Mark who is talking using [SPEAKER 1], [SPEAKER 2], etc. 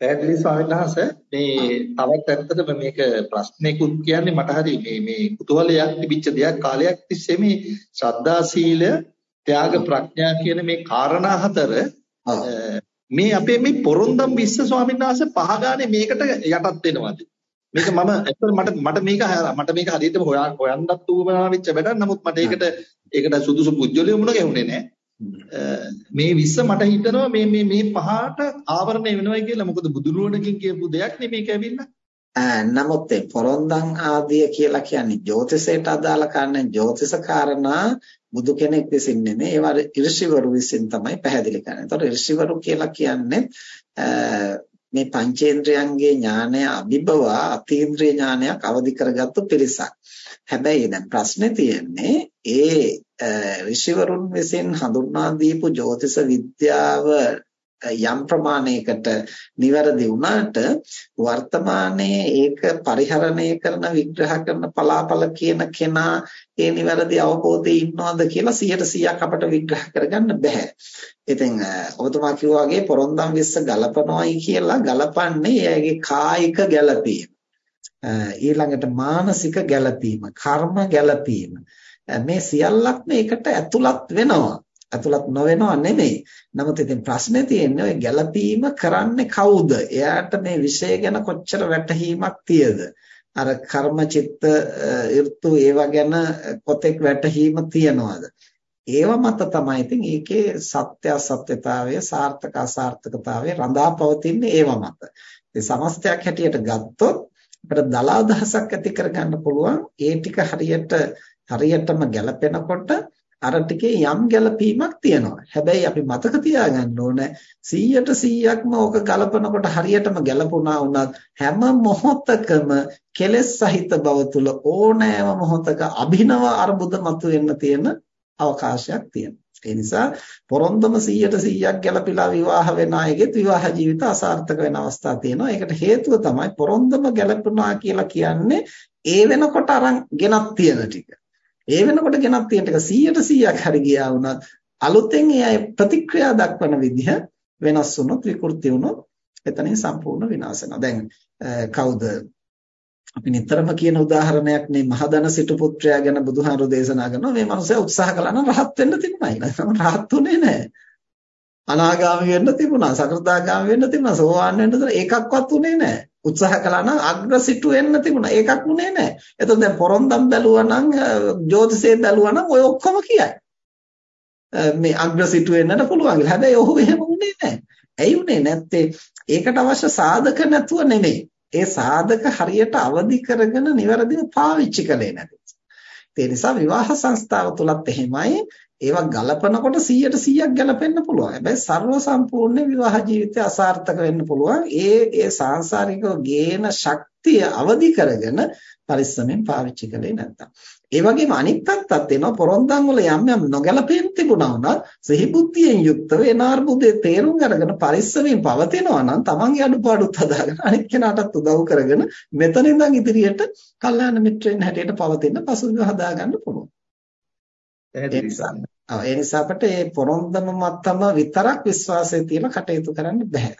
[SPEAKER 1] පැහැදිලි ස්වාමීන් වහන්සේ මේ තවත් ඇත්තටම මේක ප්‍රශ්නයකුත් කියන්නේ මට හරි මේ මේ කුතුහලයක් තිබිච්ච දෙයක් කාලයක් තිස්සේ මේ ශ්‍රද්ධා සීල ත්‍යාග ප්‍රඥා කියන මේ කාරණා හතර මේ අපේ මේ පොරොන්දම් විශ්ව ස්වාමීන් වහන්සේ පහ ගානේ මේකට යටත් වෙනවද? මේක මම ඇත්තට මට මට මේක මට මේක හරියටම හොයන්නත් උවමනා වෙච්ච වැඩක්. නමුත් මට ඒකට ඒකට සුදුසු පුජ්‍යලිය මුණ ගැහුනේ නැහැ මේ විශ්ව මට හිතෙනවා මේ මේ මේ පහට ආවරණය වෙනවා කියලා මොකද බුදුරුවණකින් කියපු දෙයක් නේ මේක ඇවිල්ලා
[SPEAKER 2] නමුත් ඒ පොරොන්දම් ආදිය කියලා කියන්නේ ජ්‍යොතිෂයට අදාළ කාරණා ජ්‍යොතිෂ කාරණා බුදු කෙනෙක් විසින් නෙමෙයි ඒවා ඍෂිවරු විසින් තමයි පැහැදිලි කරන්නේ. ඒතකොට ඍෂිවරු කියලා කියන්නේ මේ පංචේන්ද්‍රයන්ගේ ඥානය අභිබවා අතීන්ද්‍රිය ඥානයක් අවදි කරගත්තු පිරිසක්. හැබැයි දැන් ප්‍රශ්නේ තියෙන්නේ ඒ ඍෂිවරුන් විසින් හඳුන්වා දීපු ජ්‍යොතිෂ විද්‍යාව යම් ප්‍රමාණයකට නිවැරදි වුණාට වර්තමානයේ ඒක පරිහරණය කරන විග්‍රහ කරන පලාපල කියන කෙනා ඒ නිවැරදි අවබෝධයේ ඉන්නවද කියලා 100%ක් අපට විග්‍රහ කරගන්න බෑ. ඉතින් ඔබතුමා කිව්වා වගේ පොරොන්දම් විශ්ස ගලපනවායි කියලා ගලපන්නේ එයාගේ කායික ගැළපීම. ඊළඟට මානසික ගැළපීම, කර්ම ගැළපීම. මේ සියල්ලක්ම ඒකට ඇතුළත් වෙනවා. ඇතුළත් නොවෙනව නෙමෙයි. නමුත් ඉතින් ප්‍රශ්නේ තියෙන්නේ ඔය ගැළපීම කරන්නේ කවුද? එයාට මේ විෂය ගැන කොච්චර වැටහීමක් තියද? අර කර්ම චිත්ත ඍතු ඒවා ගැන කොතෙක් වැටහීම තියනවද? ඒව මත තමයි ඉතින් ඒකේ සත්‍ය අසත්‍යතාවය සාර්ථක අසාර්ථකතාවය රඳා පවතින්නේ ඒව මත. ඉතින් සමස්තයක් හැටියට ගත්තොත් අපිට දල අදහසක් ඇති කරගන්න පුළුවන් ඒ ටික හරියට හරියටම ගැලපෙනකොට අර ටිකේ යම් ගැළපීමක් තියෙනවා. හැබැයි අපි මතක තියාගන්න ඕන 100ට 100ක්ම ඕක ගලපනකොට හරියටම ගැළපුණා වුණත් හැම මොහොතකම කෙලෙස් සහිත බව තුල ඕනෑම මොහොතක අභිනව අරුබුද මතුවෙන්න තියෙන අවකාශයක් තියෙනවා. ඒ නිසා පොරොන්දම 100ට 100ක් ගැළපිලා විවාහ වෙන අයගෙත් විවාහ ජීවිත අසාර්ථක වෙන අවස්ථා තියෙනවා. ඒකට හේතුව තමයි පොරොන්දම ගැළපුණා කියලා කියන්නේ ඒ වෙනකොට අරන් ගෙනත් තියෙන ටික. ඒ වෙනකොට ගෙනත් තියෙන ටික 100ට 100ක් හරි ගියා වුණත් අලුතෙන් ඒ ප්‍රතික්‍රියා දක්වන විදිහ වෙනස් වුණොත් විකෘති වුණොත් එතනින් සම්පූර්ණ විනාශ වෙනවා. දැන් කවුද අපි නිතරම කියන උදාහරණයක් නේ මහදන සිටු පුත්‍රයා ගැන බුදුහාරු දේශනා කරනවා මේ මනුස්සයා උත්සාහ කළා නම් රහත් වෙන්න තිබුණා. ඊළඟට රහත් උනේ නැහැ. අනාගාමී වෙන්න තිබුණා, සකෘදාගාමී වෙන්න තිබුණා, සෝවාන් වෙන්න තිබුණා. ඒකක්වත් උනේ නැහැ. උත්සාහ කළා නම් අග්‍ර සිටු වෙන්න තිබුණා. ඒකක් උනේ නැහැ. එතකොට දැන් පොරොන්දම් බැලුවා නම් ජ්‍යොතිෂේ බැලුවා නම් ඔය ඔක්කොම කියයි. මේ අග්‍ර සිටු වෙන්නට පුළුවන් කියලා. හැබැයි ඔහු එහෙම උනේ නැහැ. ඇයි උනේ නැත්තේ? ඒකට අවශ්‍ය සාධක නැතුව නෙමෙයි. ඒ සාධක හරියට අවදි කරගෙන નિවරදිව පාවිච්චි කළේ නැති. ඒ නිසා විවාහ සංස්ථාව තුලත් එහෙමයි ඒවා ගලපනකොට 100ට 100ක් ගැලපෙන්න පුළුවන්. හැබැයි ਸਰව සම්පූර්ණ විවාහ ජීවිතය අසාර්ථක වෙන්න පුළුවන්. ඒ ඒ සාංශාරිකව ගේන ශක්තිය අවදි කරගෙන පරිස්සමෙන් පාවිච්චි කළේ නැත්තම්. ඒ වගේම අනිත් පැත්තත් එනවා පොරොන්දම් වල යම් යම් නොගැලපෙන් තිබුණා වුණත් සිහි බුද්ධියෙන් යුක්තව එනාර්බුදේ තේරුම් අරගෙන පරිස්සමෙන් පවතිනවා නම් තමන්ගේ අඩුපාඩුත් හදාගෙන අනිත් කෙනාටත් උදව් කරගෙන මෙතන ඉඳන් ඉදිරියට කල්යාණ මිත්‍රයන් හැටියට පවතින පසුබිම හදාගන්න පුළුවන්. ඒ නිසා අපිට මේ පොරොන්දම මතම විතරක් විශ්වාසය තියලා කටයුතු කරන්න බෑ.